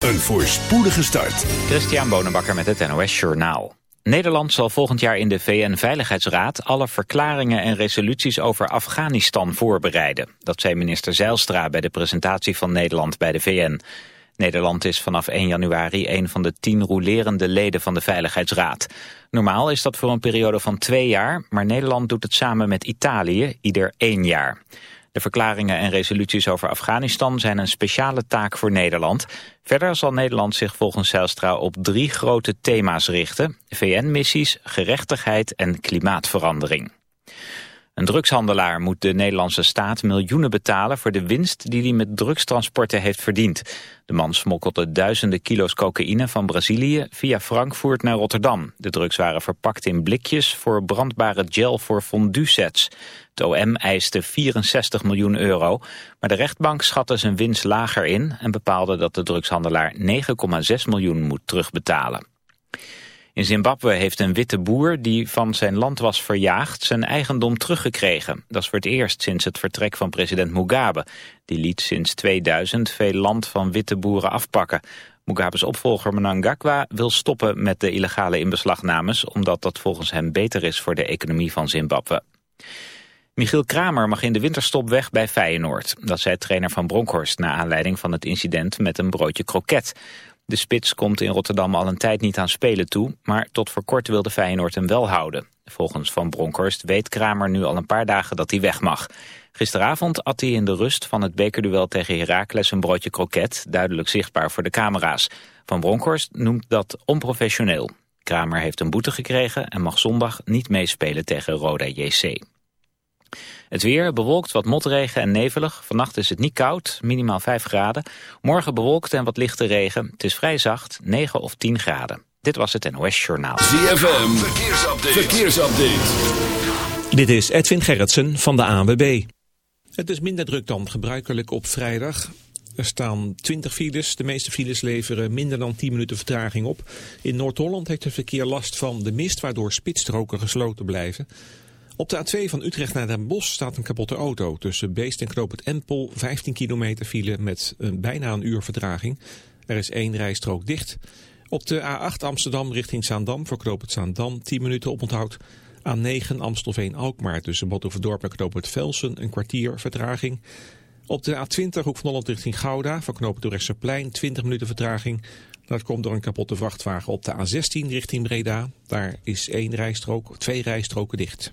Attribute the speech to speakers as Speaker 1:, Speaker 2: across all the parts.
Speaker 1: Een voorspoedige start.
Speaker 2: Christian Bonenbakker met het NOS Journaal. Nederland zal volgend jaar in de VN-veiligheidsraad alle verklaringen en resoluties over Afghanistan voorbereiden. Dat zei minister Zeilstra bij de presentatie van Nederland bij de VN. Nederland is vanaf 1 januari een van de tien rolerende leden van de Veiligheidsraad. Normaal is dat voor een periode van twee jaar, maar Nederland doet het samen met Italië ieder één jaar. De verklaringen en resoluties over Afghanistan zijn een speciale taak voor Nederland. Verder zal Nederland zich volgens Zijlstra op drie grote thema's richten. VN-missies, gerechtigheid en klimaatverandering. Een drugshandelaar moet de Nederlandse staat miljoenen betalen voor de winst die hij met drugstransporten heeft verdiend. De man smokkelde duizenden kilo's cocaïne van Brazilië via Frankfurt naar Rotterdam. De drugs waren verpakt in blikjes voor brandbare gel voor fondue sets. Het OM eiste 64 miljoen euro, maar de rechtbank schatte zijn winst lager in en bepaalde dat de drugshandelaar 9,6 miljoen moet terugbetalen. In Zimbabwe heeft een witte boer die van zijn land was verjaagd zijn eigendom teruggekregen. Dat is voor het eerst sinds het vertrek van president Mugabe. Die liet sinds 2000 veel land van witte boeren afpakken. Mugabe's opvolger Mnangagwa wil stoppen met de illegale inbeslagnames... omdat dat volgens hem beter is voor de economie van Zimbabwe. Michiel Kramer mag in de winterstop weg bij Feyenoord. Dat zei trainer van Bronkhorst na aanleiding van het incident met een broodje kroket. De spits komt in Rotterdam al een tijd niet aan spelen toe, maar tot voor kort wilde Feyenoord hem wel houden. Volgens Van Bronckhorst weet Kramer nu al een paar dagen dat hij weg mag. Gisteravond at hij in de rust van het bekerduel tegen Heracles een broodje kroket, duidelijk zichtbaar voor de camera's. Van Bronckhorst noemt dat onprofessioneel. Kramer heeft een boete gekregen en mag zondag niet meespelen tegen Roda JC. Het weer bewolkt, wat motregen en nevelig. Vannacht is het niet koud, minimaal 5 graden. Morgen bewolkt en wat lichte regen. Het is vrij zacht, 9 of 10 graden. Dit was het NOS Journaal.
Speaker 1: ZFM, verkeersupdate. verkeersupdate.
Speaker 3: Dit is Edwin Gerritsen van de ANWB. Het is minder druk dan gebruikelijk op vrijdag. Er staan 20 files. De meeste files leveren minder dan 10 minuten vertraging op. In Noord-Holland heeft het verkeer last van de mist... waardoor spitsstroken gesloten blijven. Op de A2 van Utrecht naar Den Bosch staat een kapotte auto. Tussen Beest en Knoop het Empel 15 kilometer file met een, bijna een uur vertraging. Er is één rijstrook dicht. Op de A8 Amsterdam richting Zaandam voor Knoop het Zaandam 10 minuten oponthoud. A9 Amstelveen-Alkmaar tussen Badhoevedorp en Knoop het Velsen een kwartier vertraging. Op de A20 Hoek van Holland richting Gouda voor Knoop het plein 20 minuten vertraging. Dat komt door een kapotte vrachtwagen op de A16 richting Breda. Daar is één rijstrook, twee rijstroken dicht.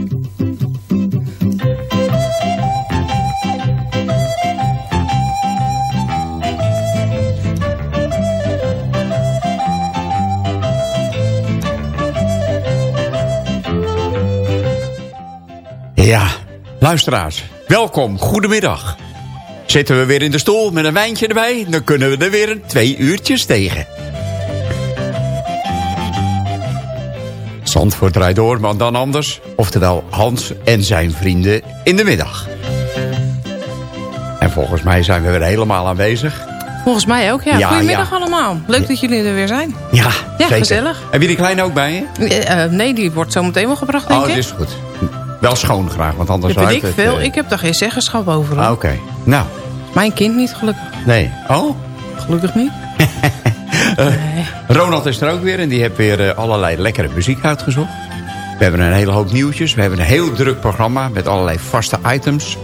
Speaker 4: Luisteraars.
Speaker 5: welkom, goedemiddag. Zitten we weer in de stoel met een wijntje erbij... dan kunnen we er weer een twee uurtjes tegen. Zandvoort draait door, maar dan anders. Oftewel Hans en zijn vrienden in de middag. En volgens mij zijn we weer helemaal aanwezig.
Speaker 6: Volgens mij ook, ja.
Speaker 5: Ja,
Speaker 6: Goedemiddag
Speaker 5: ja.
Speaker 6: allemaal. Leuk dat jullie er weer zijn.
Speaker 5: Ja,
Speaker 6: Ja,
Speaker 5: zeker.
Speaker 6: gezellig.
Speaker 5: Heb je die kleine ook bij je?
Speaker 6: Eh, eh, nee, die wordt zo meteen wel gebracht, denk
Speaker 5: Oh, dat is goed. Wel schoon graag, want anders
Speaker 6: Dat weet ik
Speaker 5: het,
Speaker 6: veel.
Speaker 5: eh,
Speaker 6: Ik heb daar geen zeggenschap over.
Speaker 5: ah, Oké, nou,
Speaker 6: Mijn kind niet, gelukkig.
Speaker 5: nee. Oh,
Speaker 6: Gelukkig niet.
Speaker 5: Ronald is er ook weer en die heeft weer eh, allerlei lekkere muziek uitgezocht. We hebben een hele hoop nieuwtjes. We hebben een heel druk programma met allerlei vaste items.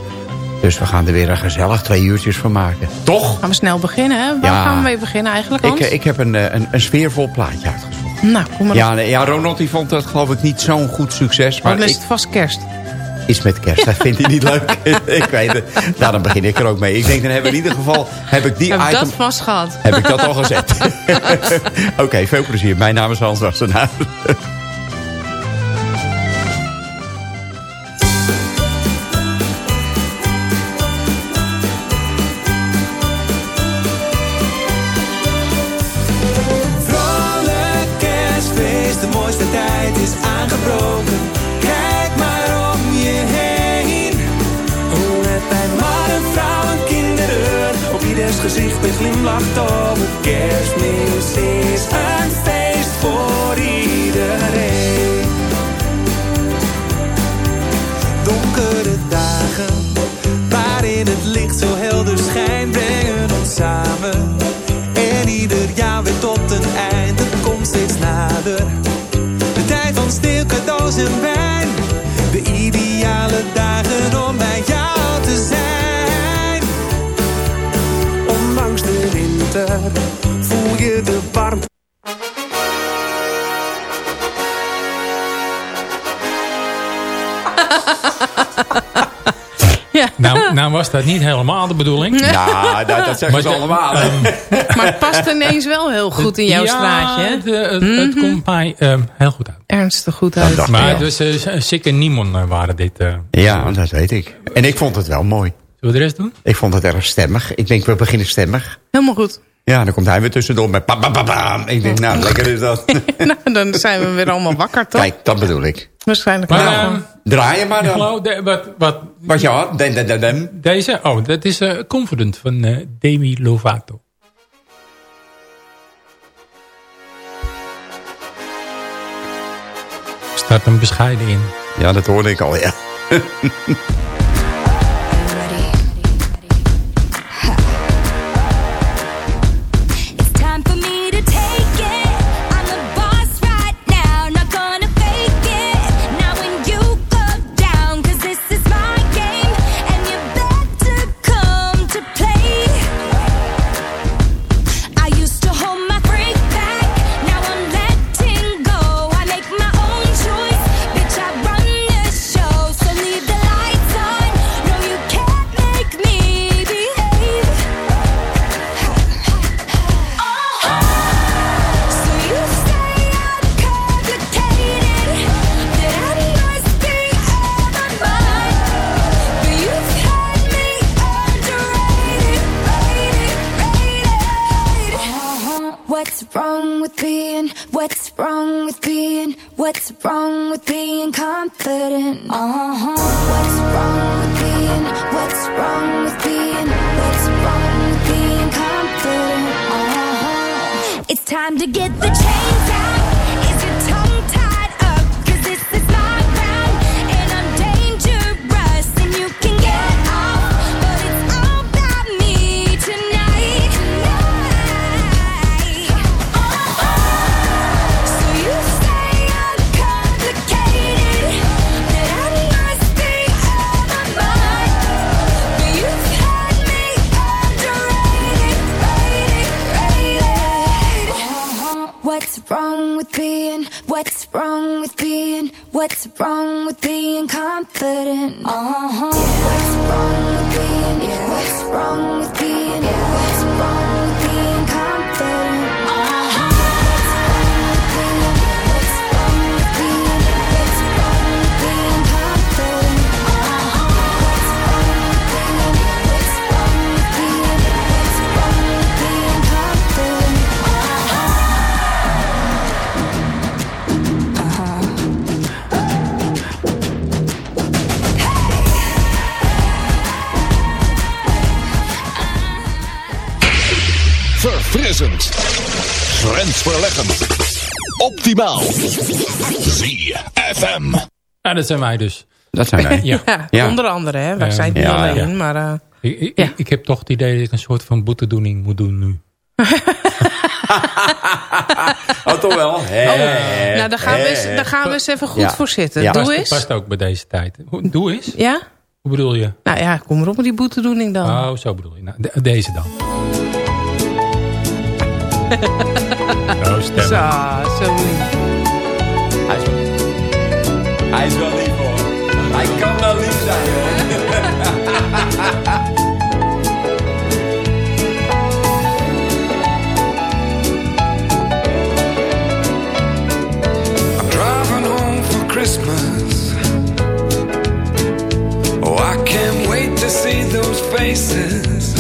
Speaker 5: Dus we gaan er weer een gezellig twee uurtjes van maken. Toch?
Speaker 6: Gaan we snel beginnen, hè? Waar
Speaker 5: Ja.
Speaker 6: gaan we mee beginnen eigenlijk,
Speaker 5: Ik,
Speaker 6: Hans?
Speaker 5: eh, ik heb een, eh, een, een sfeervol plaatje uitgezocht.
Speaker 6: Nou, kom maar
Speaker 5: Ja, nee, ja, Ronald die vond dat geloof ik niet zo'n goed succes. Maar
Speaker 6: Oh, dan is het vast kerst.
Speaker 5: iets met kerst, dat vindt hij niet leuk. ik weet het. Nou, dan begin ik er ook mee. Ik denk, dan hebben we in ieder geval heb ik die
Speaker 6: Heb
Speaker 5: item...
Speaker 6: dat vast gehad?
Speaker 5: Heb ik dat al gezet? Oké, veel plezier. Mijn naam is Hans Wassenaar.
Speaker 7: Was dat niet helemaal de bedoeling.
Speaker 5: Ja, dat, dat zeggen ze
Speaker 7: Maar-
Speaker 5: allemaal. hè.
Speaker 6: Maar het past ineens wel heel goed in jouw
Speaker 7: ja,
Speaker 6: straatje. hè?
Speaker 7: Het, eh, het, het komt mij eh, heel goed uit.
Speaker 6: Ernstig goed uit.
Speaker 7: Maar dus uh, Sikke Niemon eh, waren dit. eh.
Speaker 5: Ja, dat weet ik. En ik vond het wel mooi.
Speaker 7: Zullen we de rest doen?
Speaker 5: Ik vond het erg stemmig. Ik denk, we beginnen stemmig.
Speaker 6: Helemaal goed.
Speaker 5: Ja, dan komt hij weer tussendoor met pam, pam, pam, pam. Ik denk, nou, lekker is dat.
Speaker 6: nou, dan zijn we weer allemaal wakker, toch?
Speaker 5: Kijk, dat bedoel ik.
Speaker 6: Waarschijnlijk
Speaker 7: Maar,
Speaker 6: wel.
Speaker 7: eh,
Speaker 5: Draai je maar dan.
Speaker 7: de- wat, wat,
Speaker 5: Wat je had.
Speaker 7: Deze? Oh, dat is eh, Confident van eh, Demi Lovato. Er staat een bescheiden in.
Speaker 5: Ja, dat hoorde ik al, ja.
Speaker 8: What's wrong with being confident? Uh-huh. What's wrong with being? What's wrong with being?
Speaker 1: Verfrissend. Grensverleggend. Optimaal. ZFM.
Speaker 7: Ja, dat zijn wij dus.
Speaker 4: Dat zijn wij.
Speaker 7: Ja.
Speaker 6: Ja,
Speaker 4: Ja.
Speaker 6: onder andere. Hè. Wij zijn het niet
Speaker 4: Ja,
Speaker 6: alleen,
Speaker 4: ja.
Speaker 6: maar... eh,
Speaker 7: Ik, ik, ik heb toch het idee dat ik een soort van boetedoening moet doen nu.
Speaker 4: Oh, toch wel?
Speaker 6: oh, nou, daar gaan, we eens, daar gaan we eens even goed
Speaker 4: Ja.
Speaker 6: voor zitten.
Speaker 4: Ja.
Speaker 6: Doe
Speaker 7: Past,
Speaker 6: eens.
Speaker 7: past ook bij deze tijd. Hoe- Doe eens.
Speaker 6: Ja?
Speaker 7: Hoe bedoel je?
Speaker 6: Nou ja, kom maar op met die boetedoening dan.
Speaker 7: Oh, zo bedoel je. Nou, de- deze dan. Oh, stem.
Speaker 6: Zo, zo lief.
Speaker 4: Hij is wel, hij is wel lief hoor. Hij kan wel lief zijn hoor.
Speaker 9: I'm driving home for Christmas. Oh, I can't wait to see those faces.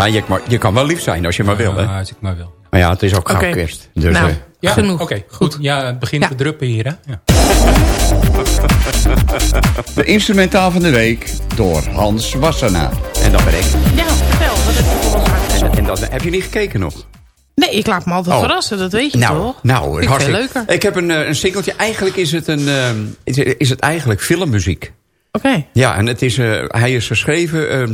Speaker 4: Ja, je, maar, je kan wel lief zijn als je maar wil. Hè?
Speaker 7: Ja, als ik maar wil.
Speaker 4: Maar ja, het is ook gauw kerst. Dus,
Speaker 6: Nou.
Speaker 4: eh,
Speaker 7: Ja,
Speaker 6: Genoeg.
Speaker 7: Oké, goed. Ja, het begint
Speaker 6: Ja.
Speaker 7: te druppen hier, hè? Ja.
Speaker 4: de instrumentaal van de week door Hans Wassenaar. En dat ben ik.
Speaker 6: Ja, vertel. Wat heb je voor ons uitgezocht?
Speaker 4: En dat, heb je niet gekeken nog?
Speaker 6: Nee, ik laat me altijd
Speaker 4: Oh.
Speaker 6: verrassen. Dat weet je
Speaker 4: Nou,
Speaker 6: toch?
Speaker 4: nou
Speaker 6: Vind
Speaker 4: hartstikke
Speaker 6: leuker.
Speaker 4: Ik heb een, eh, een singeltje. Eigenlijk is het, een, eh, is, is het eigenlijk filmmuziek.
Speaker 6: Oké.
Speaker 4: Ja, en het is, eh, hij is geschreven... eh,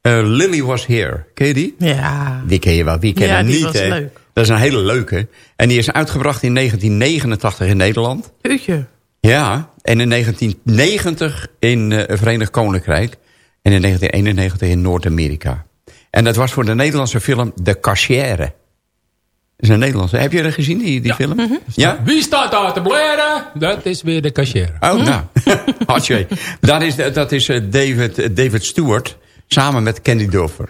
Speaker 4: eh, Lily Was Here. Ken je die?
Speaker 6: Ja.
Speaker 4: Die ken je wel. Wie ken
Speaker 6: Ja, die
Speaker 4: niet?
Speaker 6: was
Speaker 4: hè?
Speaker 6: leuk.
Speaker 4: Dat is een hele leuke. En die is uitgebracht in 1989 in Nederland.
Speaker 6: Uurtje.
Speaker 4: Ja, en in 1990 in eh, het Verenigd Koninkrijk. En in 1991 in Noord-Amerika. En dat was voor de Nederlandse film De Cachère. is een Nederlandse. Heb je er gezien, die, die film? Ja?
Speaker 7: Wie staat daar te blaren? Dat is weer de cashier.
Speaker 4: Oh, nou. Hartje. Dat is, dat is eh, David, David Stewart samen met Candy Dulfer.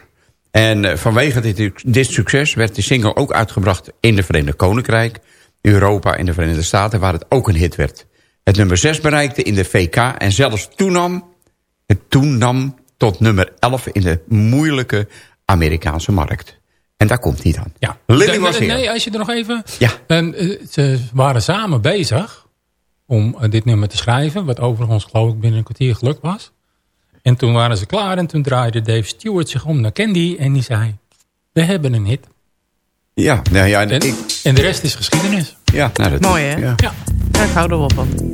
Speaker 4: En eh, vanwege dit, dit succes werd de single ook uitgebracht in de Verenigd Koninkrijk, Europa en de Verenigde Staten, waar het ook een hit werd. Het nummer 6 bereikte in de VK en zelfs toenam, het toenam tot nummer 11 in de moeilijke Amerikaanse markt. En daar komt hij dan.
Speaker 7: Ja.
Speaker 4: Lily
Speaker 7: Nee,
Speaker 4: was hier.
Speaker 7: Nee, als je er nog even...
Speaker 4: Ja.
Speaker 7: En, eh, ze waren samen bezig om eh, dit nummer te schrijven. Wat overigens geloof ik binnen een kwartier gelukt was. En toen waren ze klaar en toen draaide Dave Stewart zich om naar Candy. En die zei, we hebben een hit.
Speaker 4: Ja, nou ja,
Speaker 7: En,
Speaker 4: ik,
Speaker 7: en de rest is geschiedenis.
Speaker 4: ja nou, dat
Speaker 6: Mooi, hè?
Speaker 4: Ja.
Speaker 7: Ja.
Speaker 6: Ja, ik hou er wel van.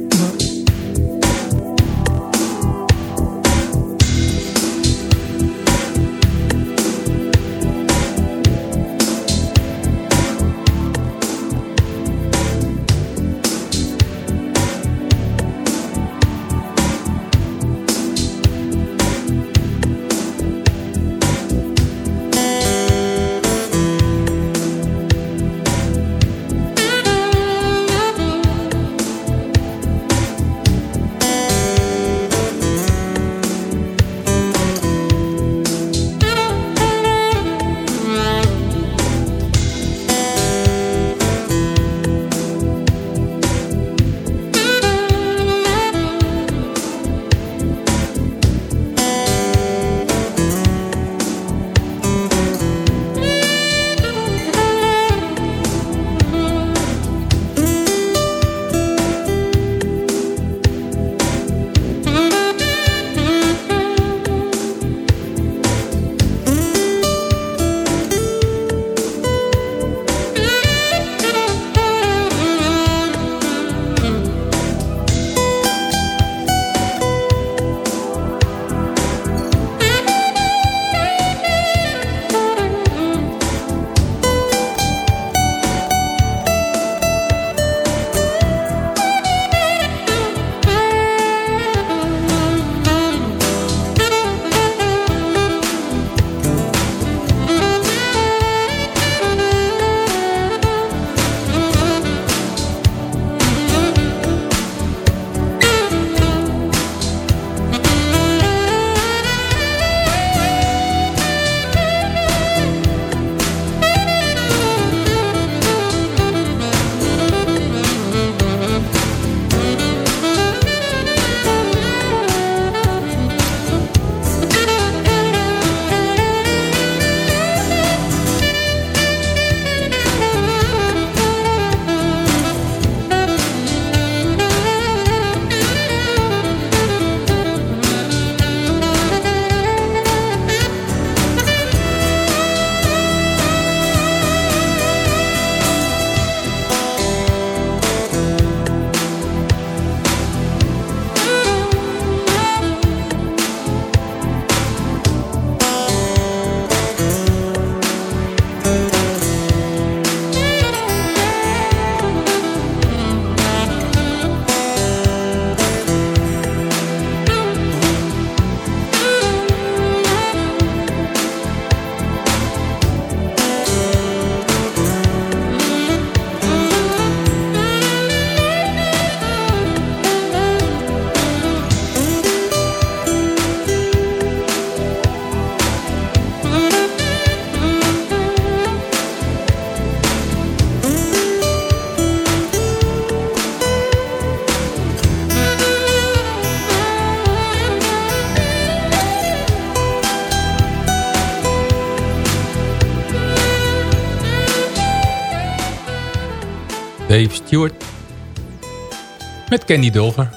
Speaker 7: Met Candy Dulfer.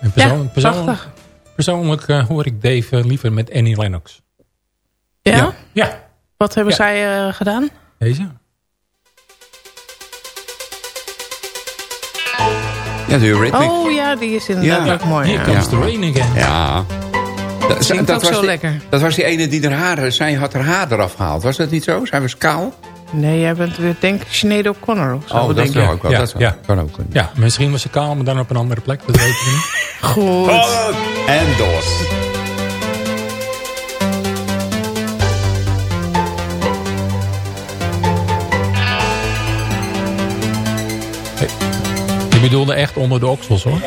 Speaker 7: En persoon-
Speaker 6: Ja,
Speaker 7: persoon-
Speaker 6: prachtig.
Speaker 7: persoonlijk eh, hoor ik Dave eh, liever met Annie Lennox.
Speaker 6: Ja?
Speaker 7: Ja. Ja.
Speaker 6: Wat hebben
Speaker 7: Ja.
Speaker 6: zij eh, gedaan?
Speaker 7: Deze?
Speaker 4: Ja, de Eurythmics.
Speaker 6: Oh ja, die is inderdaad
Speaker 4: Ja.
Speaker 6: ook mooi. Ja.
Speaker 7: comes the rain again.
Speaker 4: Ja. Dat,
Speaker 6: Zingt ook zo
Speaker 4: die,
Speaker 6: lekker.
Speaker 4: dat was die ene die haar haren, zij had haar haar eraf gehaald. Was dat niet zo? Zij was kaal?
Speaker 6: Nee, jij bent weer, denk ik, Sinead O'Connor of zo.
Speaker 4: Oh, dat.
Speaker 7: Ja, ja.
Speaker 4: kan ook.
Speaker 7: Misschien was ze kaal, maar dan op een andere plek. Dat weet ik niet.
Speaker 6: Goed.
Speaker 4: En Dos.
Speaker 10: Je bedoelde echt onder de oksels, hoor.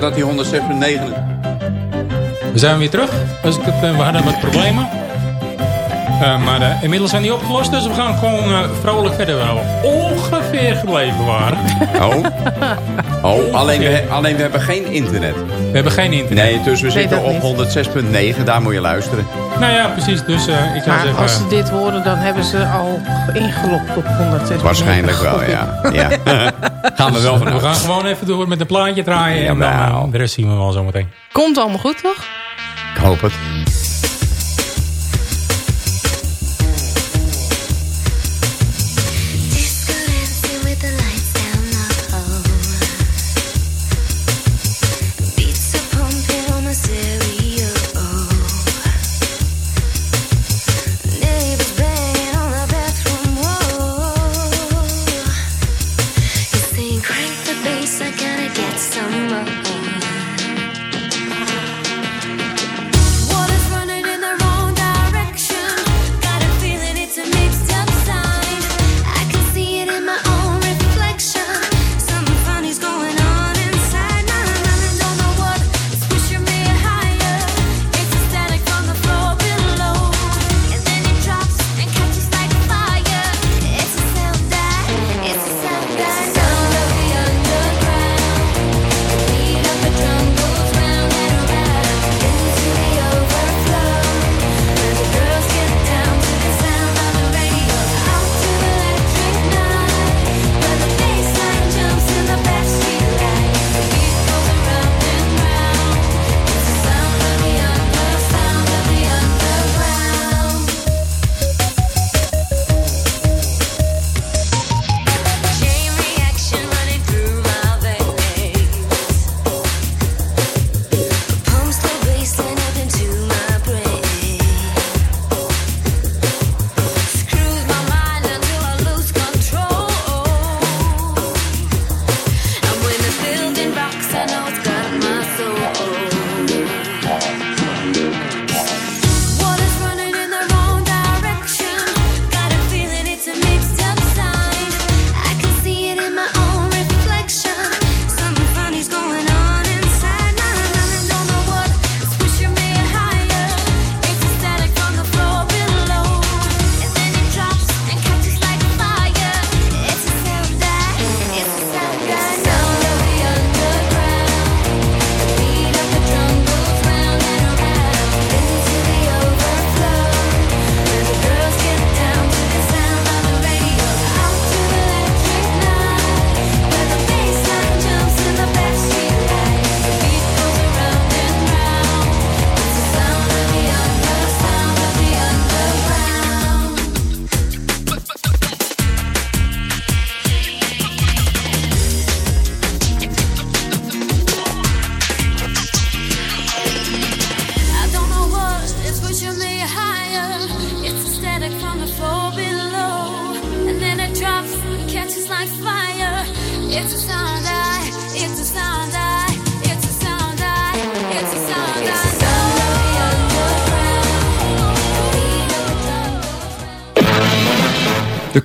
Speaker 5: Dat hij 106,9...
Speaker 7: We zijn weer terug. Als ik het, eh, we hadden wat problemen. Eh, maar eh, inmiddels zijn die opgelost, dus we gaan gewoon eh, vrolijk verder wel. Ongeveer gebleven waren.
Speaker 5: Oh, oh alleen, we, alleen we hebben geen internet.
Speaker 7: We hebben geen internet.
Speaker 5: Nee, dus we zitten op 106,9. Daar moet je luisteren.
Speaker 7: Nou ja, precies. Dus eh, ik
Speaker 6: Maar
Speaker 7: zeggen...
Speaker 6: als ze dit horen, dan hebben ze al ingelogd op 106.
Speaker 5: Waarschijnlijk wel, ja. ja. Gaan we wel
Speaker 7: we
Speaker 5: vanuit.
Speaker 7: gaan gewoon even door met een plaatje draaien. En dan, eh, de rest zien we wel zometeen.
Speaker 6: Komt allemaal goed, toch?
Speaker 5: Ik hoop het.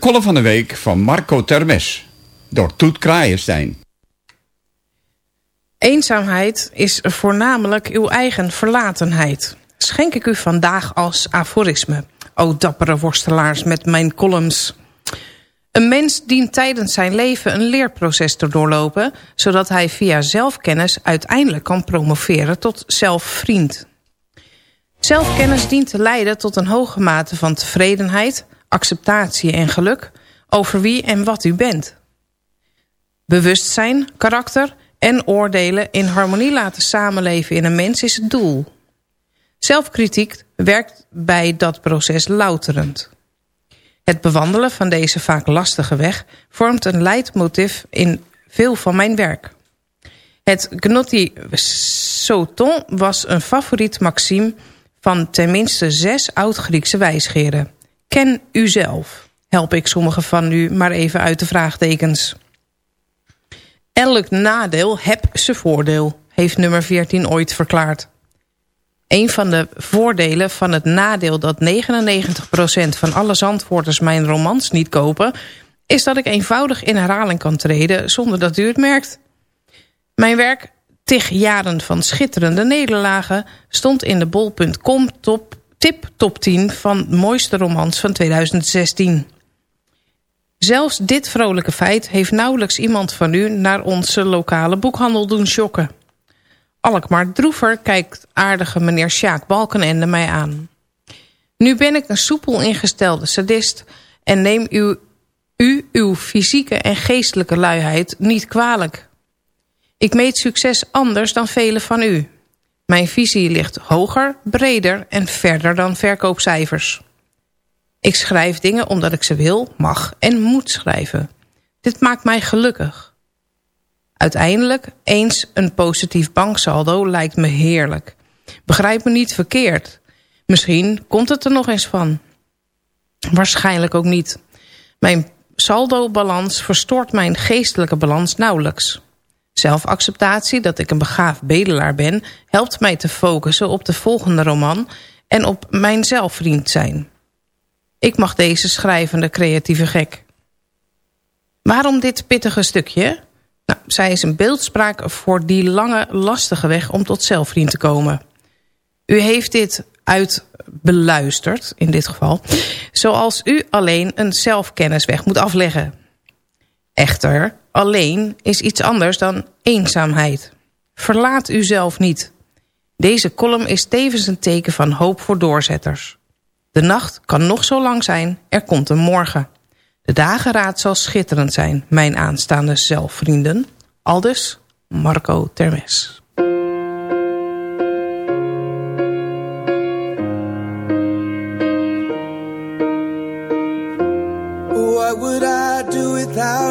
Speaker 5: Column van de week van Marco Termes. Door Toet Kraaienstein.
Speaker 6: Eenzaamheid is voornamelijk uw eigen verlatenheid. Schenk ik u vandaag als aforisme. O dappere worstelaars met mijn columns. Een mens dient tijdens zijn leven een leerproces te doorlopen... zodat hij via zelfkennis uiteindelijk kan promoveren tot zelfvriend. Zelfkennis dient te leiden tot een hoge mate van tevredenheid... acceptatie en geluk over wie en wat u bent. Bewustzijn, karakter en oordelen in harmonie laten samenleven in een mens is het doel. Zelfkritiek werkt bij dat proces louterend. Het bewandelen van deze vaak lastige weg vormt een leidmotief in veel van mijn werk. Het Gnotti Soton was een favoriet maxime van tenminste zes oud-Griekse wijsgeren. Ken uzelf. Help ik sommige van u maar even uit de vraagtekens. Elk nadeel heb zijn voordeel, heeft nummer 14 ooit verklaard. Een van de voordelen van het nadeel dat 99% van alle zandvoorters mijn romans niet kopen... is dat ik eenvoudig in herhaling kan treden zonder dat u het merkt. Mijn werk tig jaren van schitterende nederlagen... stond in de bol.com top, tip top 10 van mooiste romans van 2016. Zelfs dit vrolijke feit heeft nauwelijks iemand van u... naar onze lokale boekhandel doen shocken. Alkmaar Droever kijkt aardige meneer Sjaak Balkenende mij aan. Nu ben ik een soepel ingestelde sadist... en neem u, u uw fysieke en geestelijke luiheid niet kwalijk... Ik meet succes anders dan velen van u. Mijn visie ligt hoger, breder en verder dan verkoopcijfers. Ik schrijf dingen omdat ik ze wil, mag en moet schrijven. Dit maakt mij gelukkig. Uiteindelijk, eens een positief banksaldo lijkt me heerlijk. Begrijp me niet verkeerd. Misschien komt het er nog eens van. Waarschijnlijk ook niet. Mijn saldo-balans verstoort mijn geestelijke balans nauwelijks. Zelfacceptatie, dat ik een begaafd bedelaar ben... helpt mij te focussen op de volgende roman... en op mijn zelfvriend zijn. Ik mag deze schrijvende creatieve gek. Waarom dit pittige stukje? Nou, zij is een beeldspraak voor die lange, lastige weg... om tot zelfvriend te komen. U heeft dit uitbeluisterd, in dit geval... zoals u alleen een zelfkennisweg moet afleggen... Echter, alleen is iets anders dan eenzaamheid. Verlaat uzelf niet. Deze column is tevens een teken van hoop voor doorzetters. De nacht kan nog zo lang zijn, er komt een morgen. De dageraad zal schitterend zijn, mijn aanstaande zelfvrienden. Aldus Marco Termes.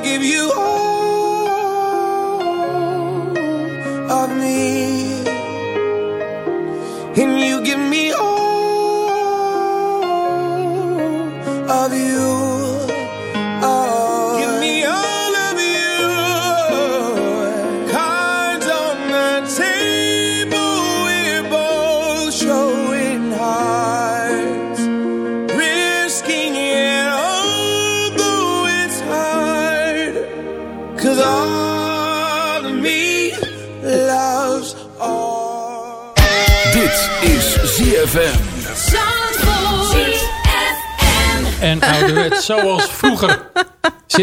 Speaker 11: give you all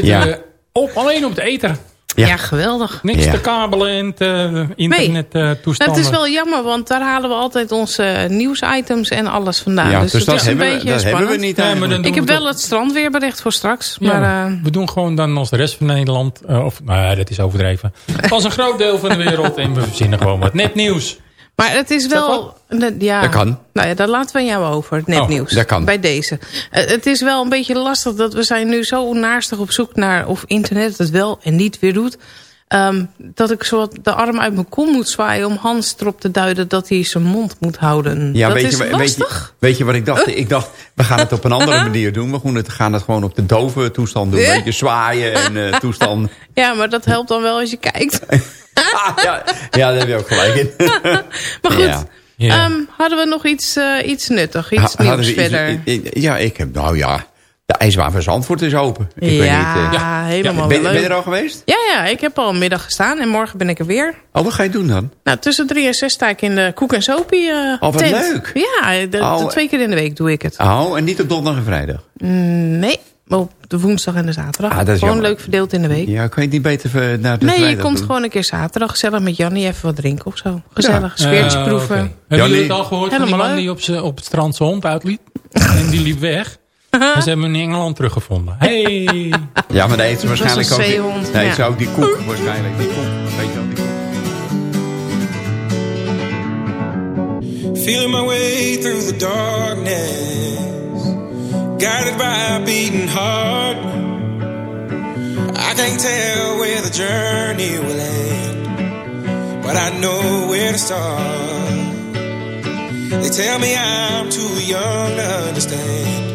Speaker 7: zitten
Speaker 4: Ja.
Speaker 7: we op, alleen op de ether.
Speaker 4: Ja.
Speaker 6: Ja, geweldig.
Speaker 7: Niks
Speaker 4: Ja.
Speaker 7: te kabelen en te internet eh,
Speaker 6: Nou,
Speaker 7: toestanden.
Speaker 6: het is wel jammer, want daar halen we altijd onze nieuwsitems en alles vandaan.
Speaker 4: Ja,
Speaker 6: dus,
Speaker 4: dus
Speaker 6: het
Speaker 4: dat
Speaker 6: is een
Speaker 4: we-
Speaker 6: beetje
Speaker 4: dat hebben we
Speaker 6: spannend.
Speaker 4: niet
Speaker 7: Nee, maar
Speaker 6: Ik heb wel het strandweerbericht voor straks.
Speaker 7: Ja,
Speaker 6: Maar eh,
Speaker 7: we doen gewoon dan als de rest van Nederland, eh, of nou ja, dat is overdreven, als een groot deel van de wereld en we verzinnen gewoon wat nepnieuws.
Speaker 6: Maar het is wel... ne- Ja,
Speaker 4: Dat kan.
Speaker 6: Nou ja, daar laten we aan jou over, het nepnieuws.
Speaker 4: Oh, dat kan.
Speaker 6: Bij deze. Eh, het is wel een beetje lastig dat we zijn nu zo onnaastig op zoek naar... of internet het wel en niet weer doet. Ehm, dat ik zo de arm uit mijn kom moet zwaaien... om Hans erop te duiden dat hij zijn mond moet houden.
Speaker 4: Ja,
Speaker 6: dat
Speaker 4: weet,
Speaker 6: is
Speaker 4: je, weet, je, weet je wat ik dacht? Ik dacht, we gaan het op een andere manier doen. We gaan het, gaan het gewoon op de dove toestand doen.
Speaker 6: Ja.
Speaker 4: Een beetje zwaaien en eh, toestand.
Speaker 6: Ja, maar dat helpt dan wel als je kijkt.
Speaker 4: Ah, ja, ja, daar heb je ook gelijk in.
Speaker 6: Maar goed,
Speaker 4: Ja.
Speaker 7: Ja.
Speaker 6: ehm, hadden we nog iets, eh, iets nuttig, iets
Speaker 4: Ha-
Speaker 6: nieuws
Speaker 4: iets-
Speaker 6: verder?
Speaker 4: i- i- ja, ik heb, nou ja, de ijsbaan van Zandvoort is open. Ik weet niet,
Speaker 6: ja,
Speaker 4: eh,
Speaker 6: helemaal
Speaker 4: ben,
Speaker 6: wel
Speaker 4: ben je
Speaker 6: leuk.
Speaker 4: er al geweest?
Speaker 6: Ja, ja, ik heb al een middag gestaan en morgen ben ik er weer.
Speaker 4: Oh, wat ga je doen dan?
Speaker 6: Nou, tussen drie en zes sta ik in de Koek en Sopie eh
Speaker 4: Oh, wat
Speaker 6: tent.
Speaker 4: leuk.
Speaker 6: Ja, de, de twee keer in de week doe ik het.
Speaker 4: Oh, en niet op donderdag en vrijdag?
Speaker 6: Mm, nee, maar op de woensdag en de zaterdag.
Speaker 4: Ah, dat is
Speaker 6: gewoon
Speaker 4: jammer.
Speaker 6: leuk verdeeld in de week.
Speaker 4: Ja, kan je het niet beter naar de
Speaker 6: nee, je komt
Speaker 4: doen?
Speaker 6: gewoon een keer zaterdag gezellig met Jannie even wat drinken of zo. Gezellig,
Speaker 7: Ja.
Speaker 6: sfeertje
Speaker 7: Eh,
Speaker 6: proeven.
Speaker 7: oké. Hebben jullie het al gehoord van die man
Speaker 6: leuk.
Speaker 7: die op het strand zijn hond uitliet? en die liep weg. En ze hebben hem in Engeland teruggevonden. Hey!
Speaker 4: Ja, maar nee, het is waarschijnlijk ook... die- Nee,
Speaker 6: ja.
Speaker 4: ook die koek waarschijnlijk. Die koek, weet je wel, die koek.
Speaker 12: Feeling my way through the darkness, guided by a beating heart. I can't tell where the journey will end, but I know where to start. They tell me I'm too young to understand.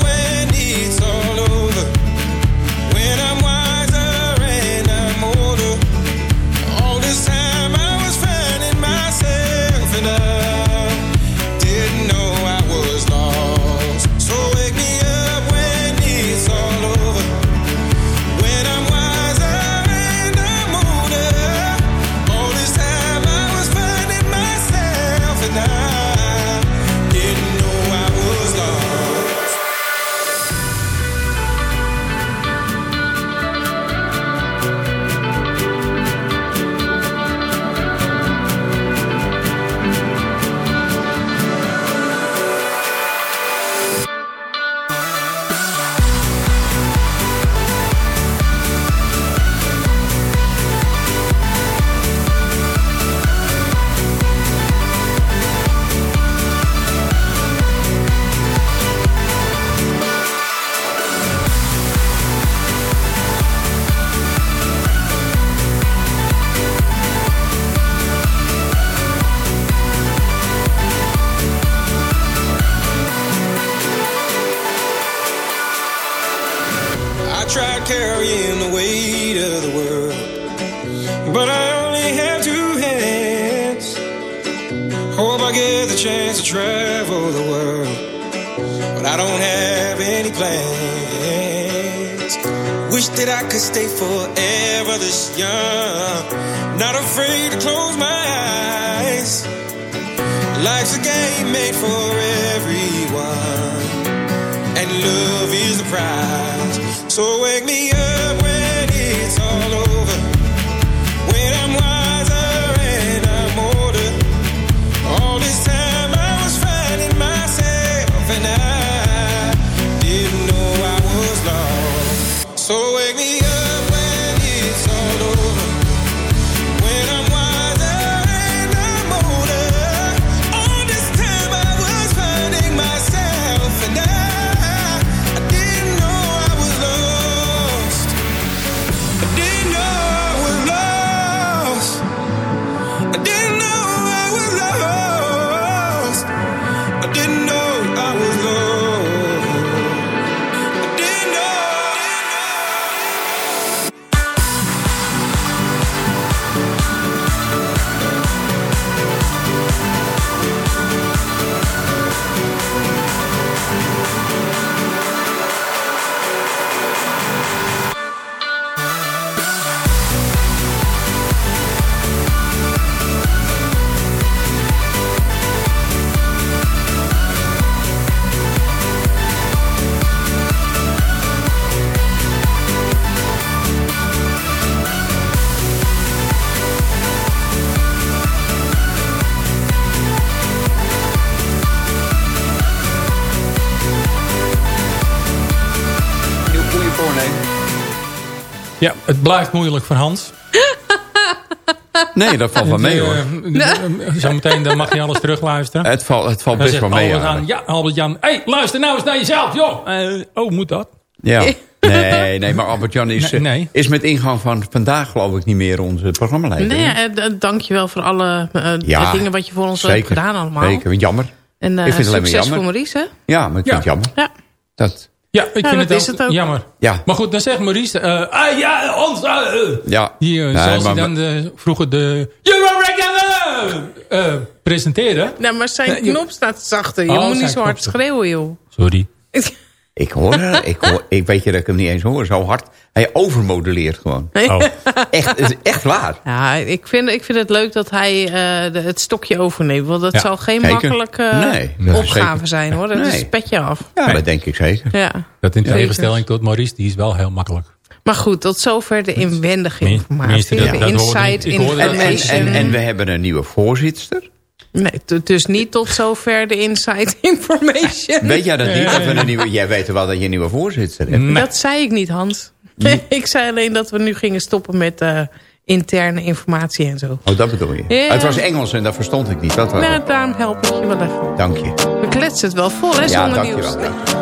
Speaker 7: het blijft moeilijk voor Hans.
Speaker 4: Nee, dat valt wel mee hoor.
Speaker 7: Uh, Zometeen dan mag je alles terugluisteren.
Speaker 4: Het valt, het valt best wel mee.
Speaker 7: Albert. Jan, ja, Albert-Jan. Hé, hey, luister nou eens naar jezelf, joh. Eh, oh, moet dat?
Speaker 4: Ja. Nee, nee, maar Albert-Jan is,
Speaker 7: Nee,
Speaker 4: eh,
Speaker 7: nee.
Speaker 4: is met ingang van vandaag geloof ik niet meer onze programmaleider.
Speaker 6: Nee,
Speaker 4: hè?
Speaker 6: ja, eh, dank je wel voor alle eh,
Speaker 4: Ja,
Speaker 6: dingen wat je voor ons hebt gedaan allemaal.
Speaker 4: Zeker, jammer.
Speaker 6: En eh,
Speaker 4: Ik vind het alleen maar
Speaker 6: succes
Speaker 4: jammer.
Speaker 6: voor Maurice, hè?
Speaker 4: Ja, maar ik vind het jammer.
Speaker 6: Ja.
Speaker 4: Dat,
Speaker 7: Ja, ik
Speaker 6: Ja,
Speaker 7: vind
Speaker 6: dat
Speaker 7: het,
Speaker 6: is
Speaker 7: ook
Speaker 6: het ook.
Speaker 7: jammer.
Speaker 4: ja,
Speaker 7: Maar goed, dan zegt Maurice... eh, ah ja, ons... eh, eh.
Speaker 4: ja.
Speaker 7: Die,
Speaker 4: Nee,
Speaker 7: zoals hij dan de, vroeger de... Regular eh presenteerde.
Speaker 6: Nou, maar zijn knop staat zachter. Je
Speaker 7: Oh,
Speaker 6: moet niet zo hard schreeuwen, joh.
Speaker 7: Sorry.
Speaker 4: Ik hoor, er- ik hoor, ik weet je dat ik hem niet eens hoor, zo hard. Hij overmodelleert gewoon.
Speaker 7: Oh.
Speaker 4: Echt, het is echt waar.
Speaker 6: Ja, ik vind, ik vind het leuk dat hij eh, de- het stokje overneemt. Want dat
Speaker 7: Ja,
Speaker 6: zal geen
Speaker 4: zeker.
Speaker 6: makkelijke
Speaker 4: Nee, dat is
Speaker 6: opgave
Speaker 4: zeker.
Speaker 6: zijn, hoor. Dat
Speaker 4: Nee.
Speaker 6: is petje af.
Speaker 4: Ja,
Speaker 7: Nee.
Speaker 4: dat denk ik zeker.
Speaker 6: Ja.
Speaker 7: Dat in tegenstelling tot Maurice, die is wel heel makkelijk.
Speaker 6: Maar goed, tot zover de inwendige informatie. de
Speaker 4: En, en,
Speaker 6: information.
Speaker 4: en, en we hebben een nieuwe voorzitter.
Speaker 6: Nee, dus niet tot zover de inside information.
Speaker 4: Weet jij dat niet? Dat we een nieuwe, jij weet wel dat je een nieuwe voorzitter hebt.
Speaker 7: Nee.
Speaker 6: Dat zei ik niet, Hans. ik zei alleen dat we nu gingen stoppen met eh, interne informatie en zo.
Speaker 4: Oh, dat bedoel je.
Speaker 6: Ja.
Speaker 4: Het was Engels en dat verstond ik niet. Dat was
Speaker 6: Nou,
Speaker 4: het.
Speaker 6: daarom help ik je wel even.
Speaker 4: Dank je.
Speaker 6: We kletsen het wel vol, hè,
Speaker 4: Ja,
Speaker 6: zonder
Speaker 4: dank je
Speaker 6: nieuws.
Speaker 4: wel.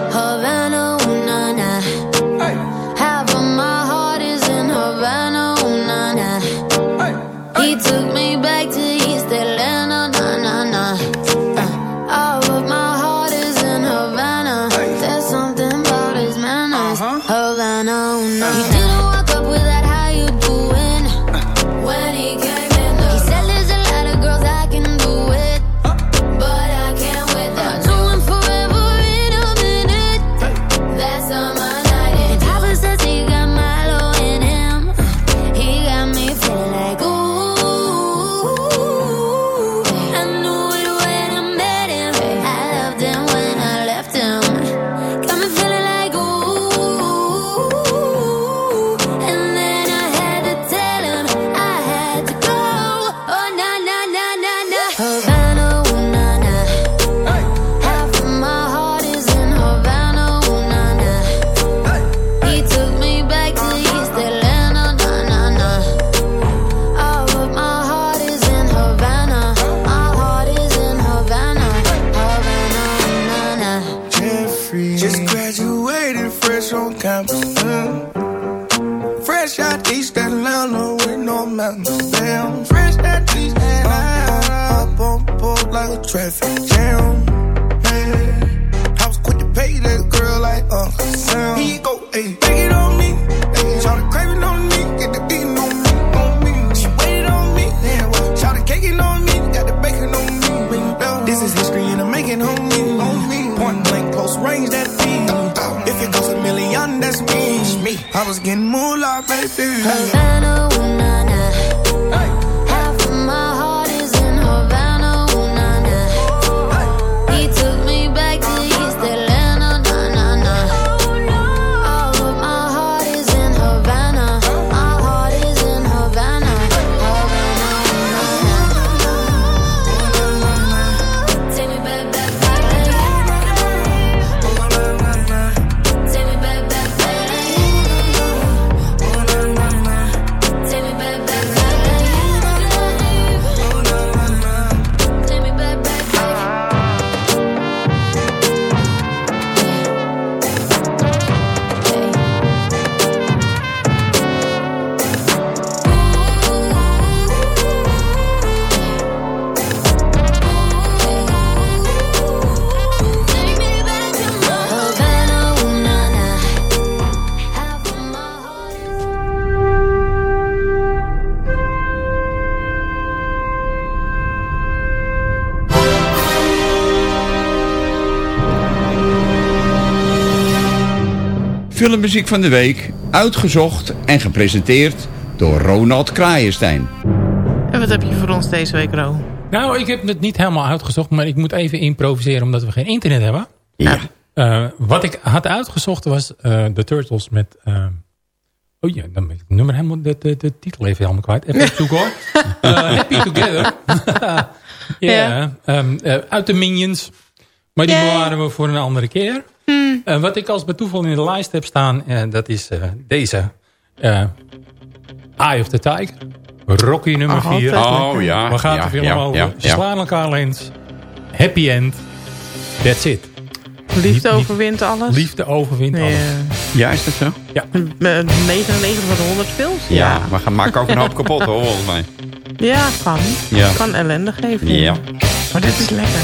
Speaker 11: Range, that beat. If it goes a million, that's me. I was getting moolah, baby.
Speaker 5: Havana,
Speaker 4: Filmmuziek van de week, uitgezocht en gepresenteerd door Ronald Kraaienstein.
Speaker 6: En wat heb je voor ons deze week, Ro?
Speaker 7: Nou, ik heb het niet helemaal uitgezocht, maar ik moet even improviseren omdat we geen internet hebben.
Speaker 4: Ja.
Speaker 7: Eh, wat ik had uitgezocht was eh The Turtles met... eh, oh ja, dan ben ik het nummer helemaal, de, de, de titel even helemaal kwijt. Even opzoeken hoor. Happy Together. ja, ehm, eh, uit de Minions. Maar die bewaren we voor een andere keer. Eh, wat ik als bij toeval in de lijst heb staan, eh, dat is eh, deze. eh Eye of the Tiger. Rocky nummer
Speaker 11: Oh,
Speaker 7: 4.
Speaker 11: altijd
Speaker 4: Oh ja.
Speaker 7: Waar gaat
Speaker 4: ja,
Speaker 7: de film
Speaker 4: ja,
Speaker 7: over?
Speaker 4: Ja,
Speaker 7: slaan elkaar eens. Happy end. That's it.
Speaker 11: Liefde overwint alles.
Speaker 7: Liefde overwint
Speaker 11: Nee,
Speaker 7: alles.
Speaker 4: ja, is dat zo?
Speaker 7: Ja.
Speaker 11: eh, 99 van de 100 films?
Speaker 4: Ja, maar gaan maken ook een hoop kapot hoor, volgens mij.
Speaker 11: Ja, kan.
Speaker 4: Ja.
Speaker 11: Kan ellende geven.
Speaker 4: Ja.
Speaker 11: Maar dit is lekker.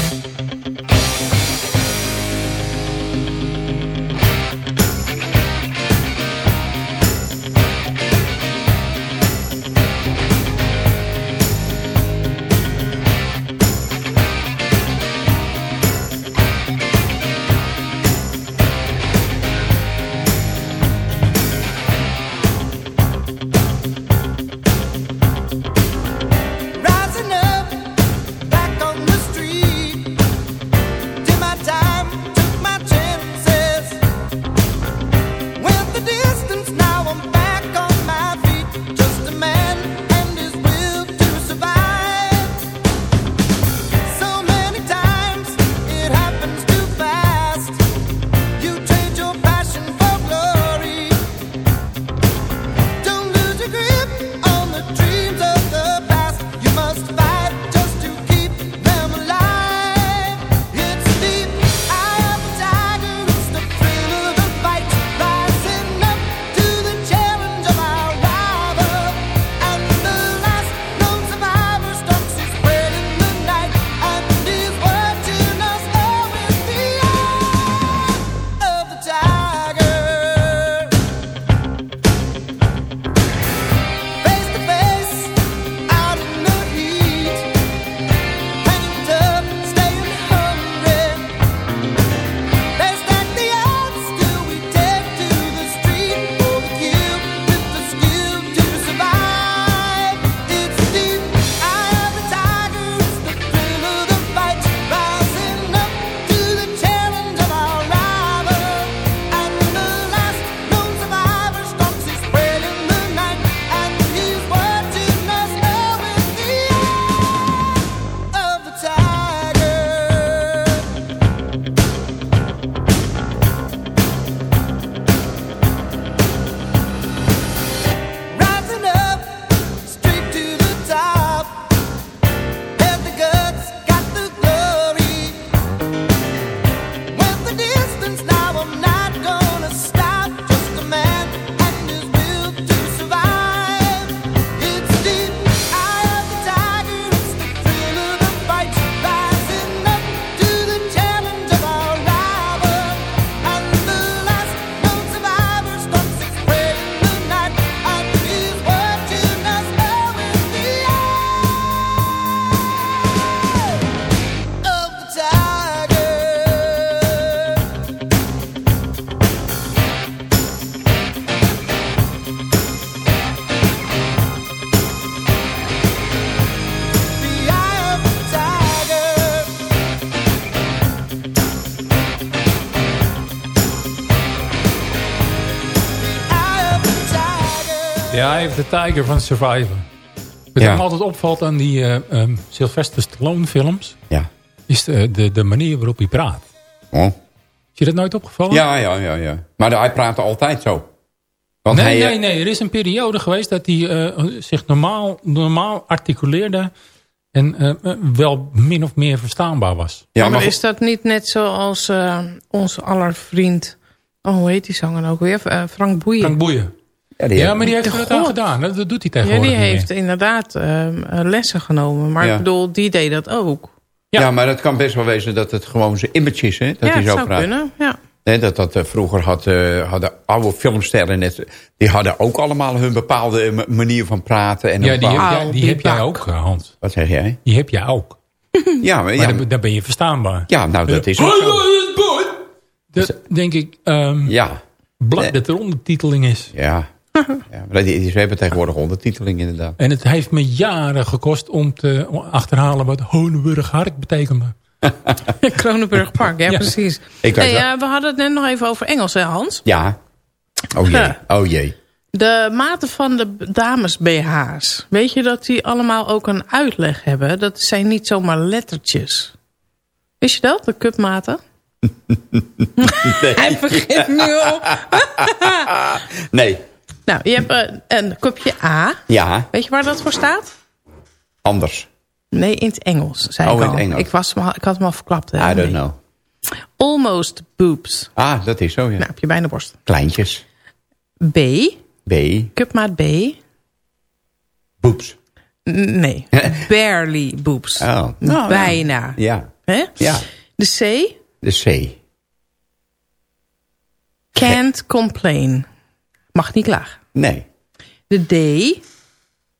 Speaker 7: Heeft de Tiger van Survivor. Wat
Speaker 4: Ja.
Speaker 7: me altijd opvalt aan die eh ehm, Sylvester Stallone films...
Speaker 4: Ja.
Speaker 7: is de, de, de manier waarop hij praat.
Speaker 4: Oh.
Speaker 7: Is je dat nooit opgevallen?
Speaker 4: Ja, ja, ja, ja. Maar hij praatte altijd zo. Want
Speaker 7: nee,
Speaker 4: hij, eh,
Speaker 7: nee, nee. Er is een periode geweest dat hij eh, zich normaal, normaal articuleerde... en eh, eh, wel min of meer verstaanbaar was.
Speaker 4: Ja,
Speaker 11: maar,
Speaker 4: maar
Speaker 11: is dat niet net zoals eh onze aller vriend... Oh, hoe heet die zanger ook weer? Eh, Frank Boeien.
Speaker 7: Frank Boeien.
Speaker 4: Ja, die
Speaker 7: Ja, maar die heeft er aan
Speaker 11: God.
Speaker 7: gedaan. Dat, dat doet hij
Speaker 11: Ja,
Speaker 7: tegenwoordig
Speaker 11: die
Speaker 7: niet
Speaker 11: heeft
Speaker 7: meer.
Speaker 11: inderdaad ehm, eh, lessen genomen. Maar
Speaker 4: Ja.
Speaker 11: ik bedoel, die deed dat ook.
Speaker 7: Ja.
Speaker 4: Ja. maar het kan best wel wezen dat het gewoon zijn image is, hè? Dat
Speaker 11: ja,
Speaker 4: hij zo
Speaker 11: zou
Speaker 4: praat.
Speaker 11: kunnen. Ja.
Speaker 4: Nee, dat dat eh, vroeger had, eh, hadden oude filmsterren net, die hadden ook allemaal hun bepaalde ma- manier van praten. En
Speaker 7: Ja, die
Speaker 4: bepaalde-
Speaker 7: die
Speaker 11: die
Speaker 7: heb jij
Speaker 11: bak.
Speaker 7: ook, Hans.
Speaker 4: Wat zeg jij?
Speaker 7: Die heb jij ook.
Speaker 4: Ja, maar,
Speaker 7: Maar
Speaker 4: ja,
Speaker 7: dan, dan ben je verstaanbaar.
Speaker 4: ja nou dat is ook zo.
Speaker 7: Dat denk ik ehm
Speaker 4: Ja,
Speaker 7: blij dat er ondertiteling is.
Speaker 4: ja. ja maar die, die, ze hebben tegenwoordig ondertiteling inderdaad.
Speaker 7: En het heeft me jaren gekost om te achterhalen wat Honeburg Hark betekende.
Speaker 11: Kronenburg Park, ja,
Speaker 7: Ja.
Speaker 11: precies.
Speaker 4: Ik weet
Speaker 11: Hey,
Speaker 4: wel-
Speaker 11: eh, we hadden het net nog even over Engels, hè Hans?
Speaker 4: Ja. Oh jee,
Speaker 11: Ja.
Speaker 4: oh jee.
Speaker 11: De maten van de dames BH's. Weet je dat die allemaal ook een uitleg hebben? Dat zijn niet zomaar lettertjes. Wist je dat, de cupmaten? Hij begint nu al.
Speaker 4: Nee,
Speaker 6: Nou, je hebt eh, een kopje A.
Speaker 4: Ja,
Speaker 6: Weet je waar dat voor staat?
Speaker 4: anders.
Speaker 6: Nee, in het Engels, zei
Speaker 4: Oh,
Speaker 6: ik
Speaker 4: in het Engels.
Speaker 6: Ik, was, ik had hem al verklapt. hè.
Speaker 4: I don't know.
Speaker 6: Almost boobs.
Speaker 4: Ah, dat is zo, ja.
Speaker 6: Nou, op je bijna borst.
Speaker 4: Kleintjes.
Speaker 6: B.
Speaker 4: B.
Speaker 6: Cupmaat B.
Speaker 4: Boeps.
Speaker 6: N- Nee. Barely boobs.
Speaker 4: Oh. Nou,
Speaker 6: Bijna.
Speaker 4: Ja.
Speaker 6: Hè?
Speaker 4: Ja.
Speaker 6: De C.
Speaker 4: De C.
Speaker 6: Can't complain. Mag niet klagen.
Speaker 4: Nee.
Speaker 6: De D.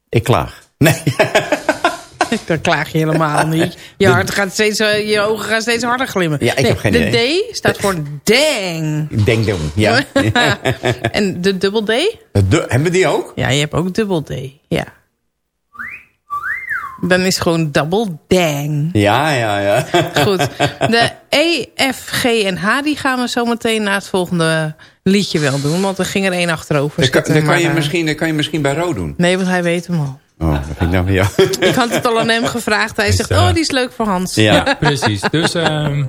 Speaker 4: Ik klaag. Nee.
Speaker 6: Dan klaag je helemaal niet. Je, hart gaat steeds, eh, je ogen gaan steeds harder glimmen.
Speaker 4: Ja, ik heb geen
Speaker 6: de
Speaker 4: idee.
Speaker 6: D staat voor dang.
Speaker 4: Ik denk dat. Ja.
Speaker 6: en de dubbel D?
Speaker 4: De, hebben we die ook?
Speaker 6: Ja, je hebt ook dubbel D. Ja. Dan is het gewoon double dang.
Speaker 4: Ja, ja, ja.
Speaker 6: Goed. De E, F, G en H die gaan we zo meteen na het volgende liedje wel doen. Want er ging er één achterover
Speaker 4: Dat kan, dat kan, je
Speaker 6: eh,
Speaker 4: misschien, dat kan je misschien bij Ro doen.
Speaker 6: Nee, want hij weet hem al.
Speaker 4: Oh, dat vind ik nou ja.
Speaker 6: Ik had het al aan hem gevraagd. Hij zegt,
Speaker 7: eh,
Speaker 6: oh, die is leuk voor Hans.
Speaker 4: Ja.
Speaker 7: Ja, precies. Dus ehm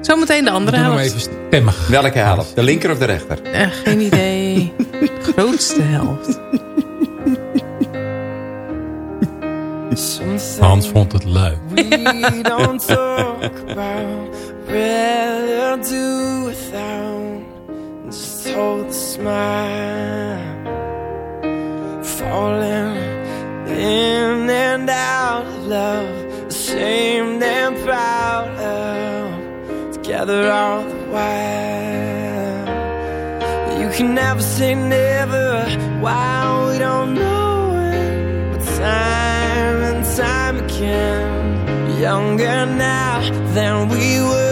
Speaker 6: Zometeen de andere helft.
Speaker 7: even stemmig.
Speaker 4: Welke helft? De linker of de rechter?
Speaker 6: Eh, geen idee. Grootste helft.
Speaker 7: Hans vond het leuk.
Speaker 10: we don't talk about rather do without just hold the smile. Falling in and out of love. Ashamed and proud of together all the while. You can never say never. While we don't know it. But time younger now than we were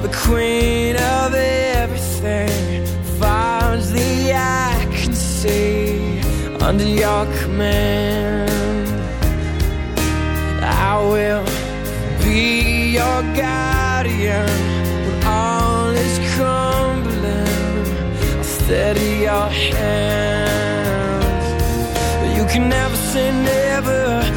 Speaker 10: the queen of everything. The eye can see under your command. I will be your guardian when all is crumbling. I'll steady your hands. You can never say never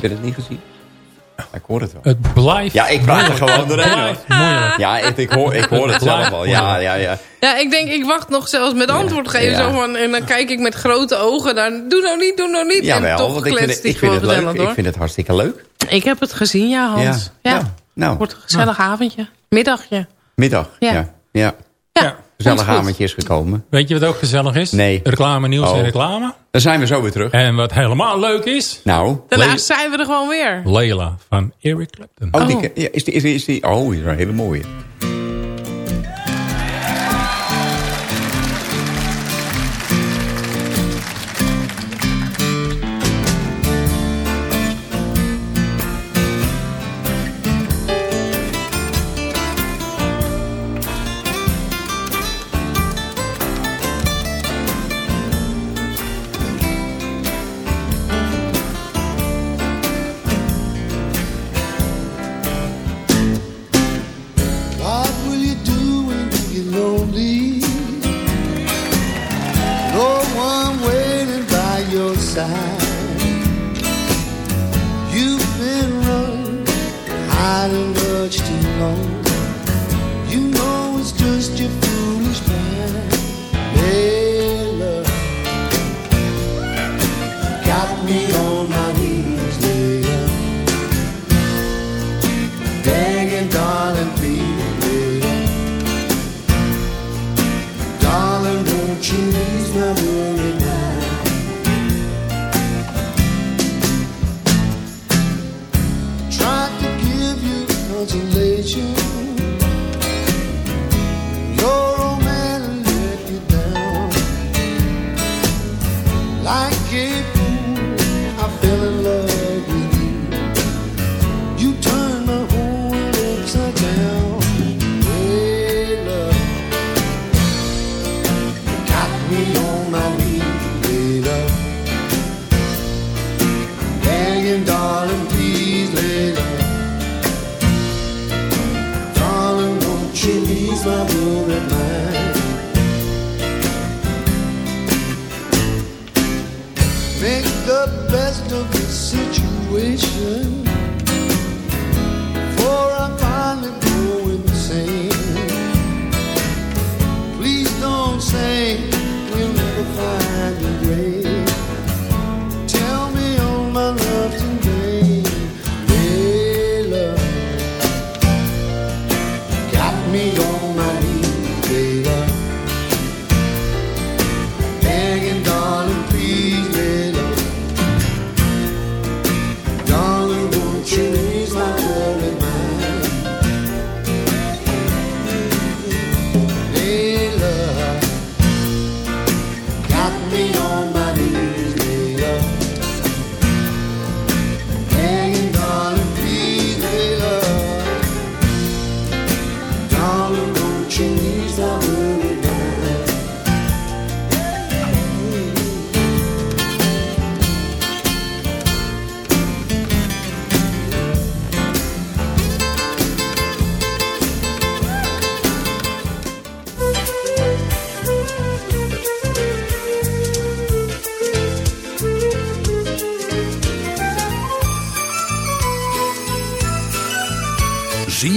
Speaker 4: Heb je dat niet gezien? Ik hoor het wel.
Speaker 7: Het blijft
Speaker 4: Ja, ik praat er gewoon doorheen.
Speaker 7: Het
Speaker 4: hoor. Ja, ik, ik, hoor, ik hoor het zelf wel. Ja, ja, ja.
Speaker 6: Ja, ik denk, ik wacht nog zelfs met antwoord geven.
Speaker 4: Ja.
Speaker 6: Zo van, en dan kijk ik met grote ogen. Dan, doe nou niet, doe nou niet. en
Speaker 4: Jawel,
Speaker 6: toch
Speaker 4: want ik vind, het,
Speaker 6: die
Speaker 4: ik vind het
Speaker 6: gewoon
Speaker 4: leuk. Ik vind het hartstikke leuk.
Speaker 6: Ik heb het gezien, ja, Hans. Ja,
Speaker 4: Ja. Nou,
Speaker 6: wordt een gezellig avondje. Middagje.
Speaker 4: middag.
Speaker 6: Ja.
Speaker 4: Ja. ja. Gezellig avondje is gekomen.
Speaker 7: Weet je wat ook gezellig is?
Speaker 4: Nee.
Speaker 7: Reclame, nieuws
Speaker 4: Oh.
Speaker 7: en reclame.
Speaker 4: Dan zijn we zo weer terug.
Speaker 7: En wat helemaal leuk is...
Speaker 4: Nou.
Speaker 6: Daarna zijn we er gewoon weer.
Speaker 7: Leila van Eric Clapton.
Speaker 4: Oh,
Speaker 6: Oh.
Speaker 4: ja, is, die, is, die, is die... Oh, die is een hele mooie.